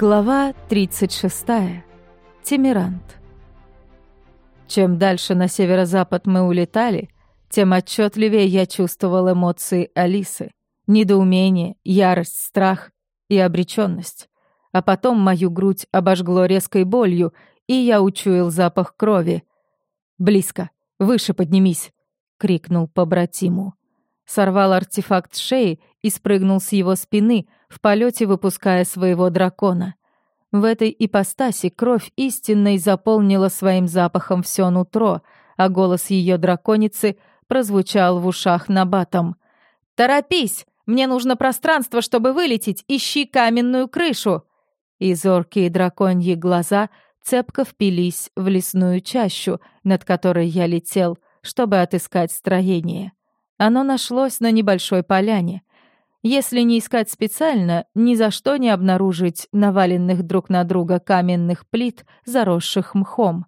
Глава 36. Тимирант. Чем дальше на северо-запад мы улетали, тем отчетливее я чувствовал эмоции Алисы. Недоумение, ярость, страх и обреченность. А потом мою грудь обожгло резкой болью, и я учуял запах крови. «Близко, выше поднимись!» — крикнул побратиму. Сорвал артефакт с шеи и спрыгнул с его спины — в полете выпуская своего дракона. В этой ипостаси кровь истинной заполнила своим запахом все нутро, а голос ее драконицы прозвучал в ушах набатом. «Торопись! Мне нужно пространство, чтобы вылететь! Ищи каменную крышу!» И зоркие драконьи глаза цепко впились в лесную чащу, над которой я летел, чтобы отыскать строение. Оно нашлось на небольшой поляне. Если не искать специально, ни за что не обнаружить наваленных друг на друга каменных плит, заросших мхом.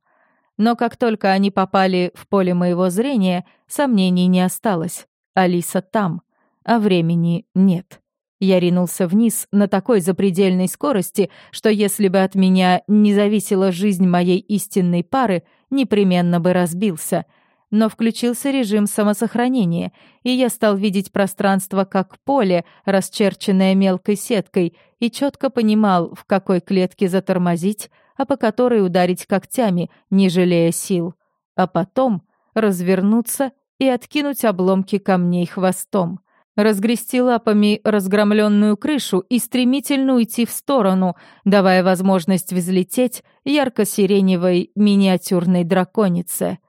Но как только они попали в поле моего зрения, сомнений не осталось. Алиса там, а времени нет. Я ринулся вниз на такой запредельной скорости, что если бы от меня не зависела жизнь моей истинной пары, непременно бы разбился — но включился режим самосохранения, и я стал видеть пространство как поле, расчерченное мелкой сеткой, и четко понимал, в какой клетке затормозить, а по которой ударить когтями, не жалея сил. А потом развернуться и откинуть обломки камней хвостом. Разгрести лапами разгромленную крышу и стремительно уйти в сторону, давая возможность взлететь ярко-сиреневой миниатюрной драконице —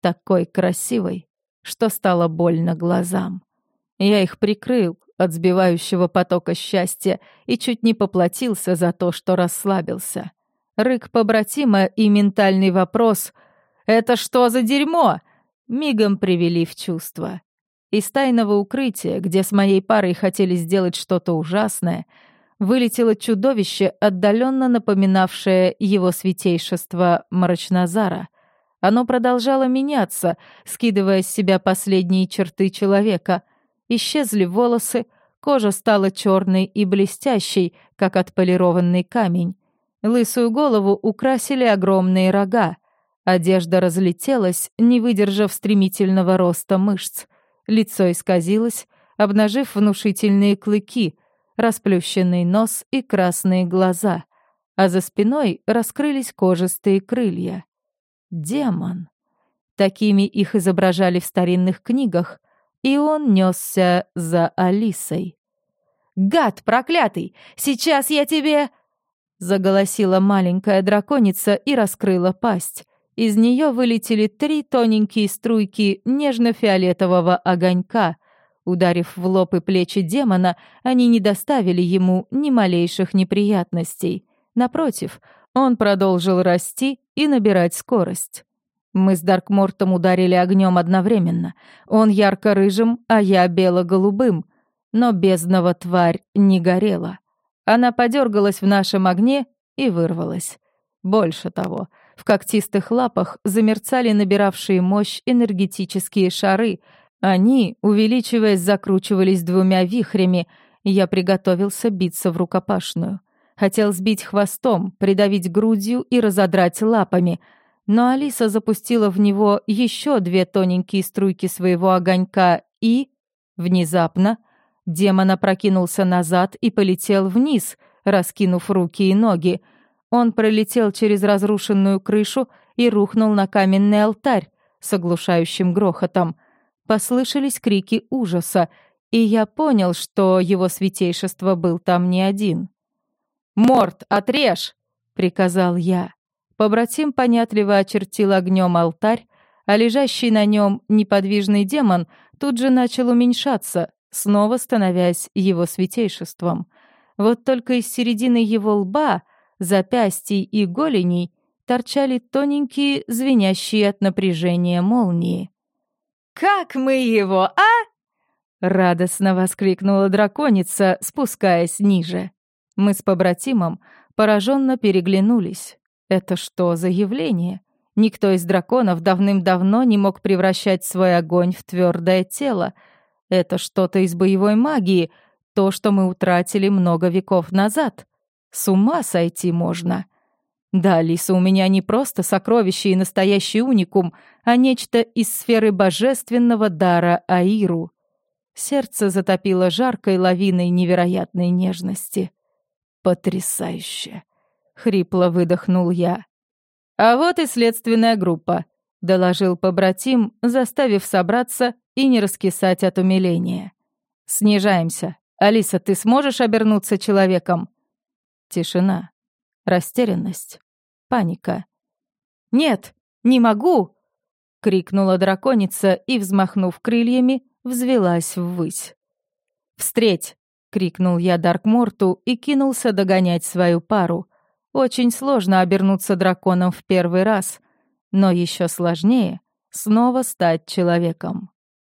такой красивой, что стало больно глазам. Я их прикрыл от сбивающего потока счастья и чуть не поплатился за то, что расслабился. Рык побратима и ментальный вопрос «Это что за дерьмо?» мигом привели в чувство. Из тайного укрытия, где с моей парой хотели сделать что-то ужасное, вылетело чудовище, отдаленно напоминавшее его святейшество Мрачнозара — оно продолжало меняться, скидывая с себя последние черты человека. Исчезли волосы, кожа стала черной и блестящей, как отполированный камень. Лысую голову украсили огромные рога. Одежда разлетелась, не выдержав стремительного роста мышц. Лицо исказилось, обнажив внушительные клыки, расплющенный нос и красные глаза, а за спиной раскрылись кожистые крылья. Демон. Такими их изображали в старинных книгах, и он несся за Алисой. «Гад проклятый! Сейчас я тебе...» Заголосила маленькая драконица и раскрыла пасть. Из нее вылетели три тоненькие струйки нежно-фиолетового огонька. Ударив в лоб и плечи демона, они не доставили ему ни малейших неприятностей. Напротив, он продолжил расти и набирать скорость. Мы с Даркмортом ударили огнем одновременно. Он ярко-рыжим, а я бело-голубым. Но бездного тварь не горела. Она подергалась в нашем огне и вырвалась. Больше того, в когтистых лапах замерцали набиравшие мощь энергетические шары. Они, увеличиваясь, закручивались двумя вихрями. Я приготовился биться в рукопашную. Хотел сбить хвостом, придавить грудью и разодрать лапами. Но Алиса запустила в него еще две тоненькие струйки своего огонька и... Внезапно демон опрокинулся назад и полетел вниз, раскинув руки и ноги. Он пролетел через разрушенную крышу и рухнул на каменный алтарь с оглушающим грохотом. Послышались крики ужаса, и я понял, что его святейшество был там не один. «Морд, отрежь!» — приказал я. Побратим понятливо очертил огнем алтарь, а лежащий на нем неподвижный демон тут же начал уменьшаться, снова становясь его святейшеством. Вот только из середины его лба, запястий и голеней торчали тоненькие, звенящие от напряжения молнии. «Как мы его, а?» — радостно воскликнула драконица, спускаясь ниже. Мы с побратимом пораженно переглянулись. Это что за явление? Никто из драконов давным-давно не мог превращать свой огонь в твердое тело. Это что-то из боевой магии, то, что мы утратили много веков назад. С ума сойти можно. Да, Лиса у меня не просто сокровище и настоящий уникум, а нечто из сферы божественного дара Аиру. Сердце затопило жаркой лавиной невероятной нежности. «Потрясающе!» — хрипло выдохнул я. «А вот и следственная группа», — доложил побратим, заставив собраться и не раскисать от умиления. «Снижаемся. Алиса, ты сможешь обернуться человеком?» Тишина. Растерянность. Паника. «Нет, не могу!» — крикнула драконица и, взмахнув крыльями, взвелась ввысь. «Встреть!» — крикнул я Даркморту и кинулся догонять свою пару. Очень сложно обернуться драконом в первый раз, но еще сложнее снова стать человеком.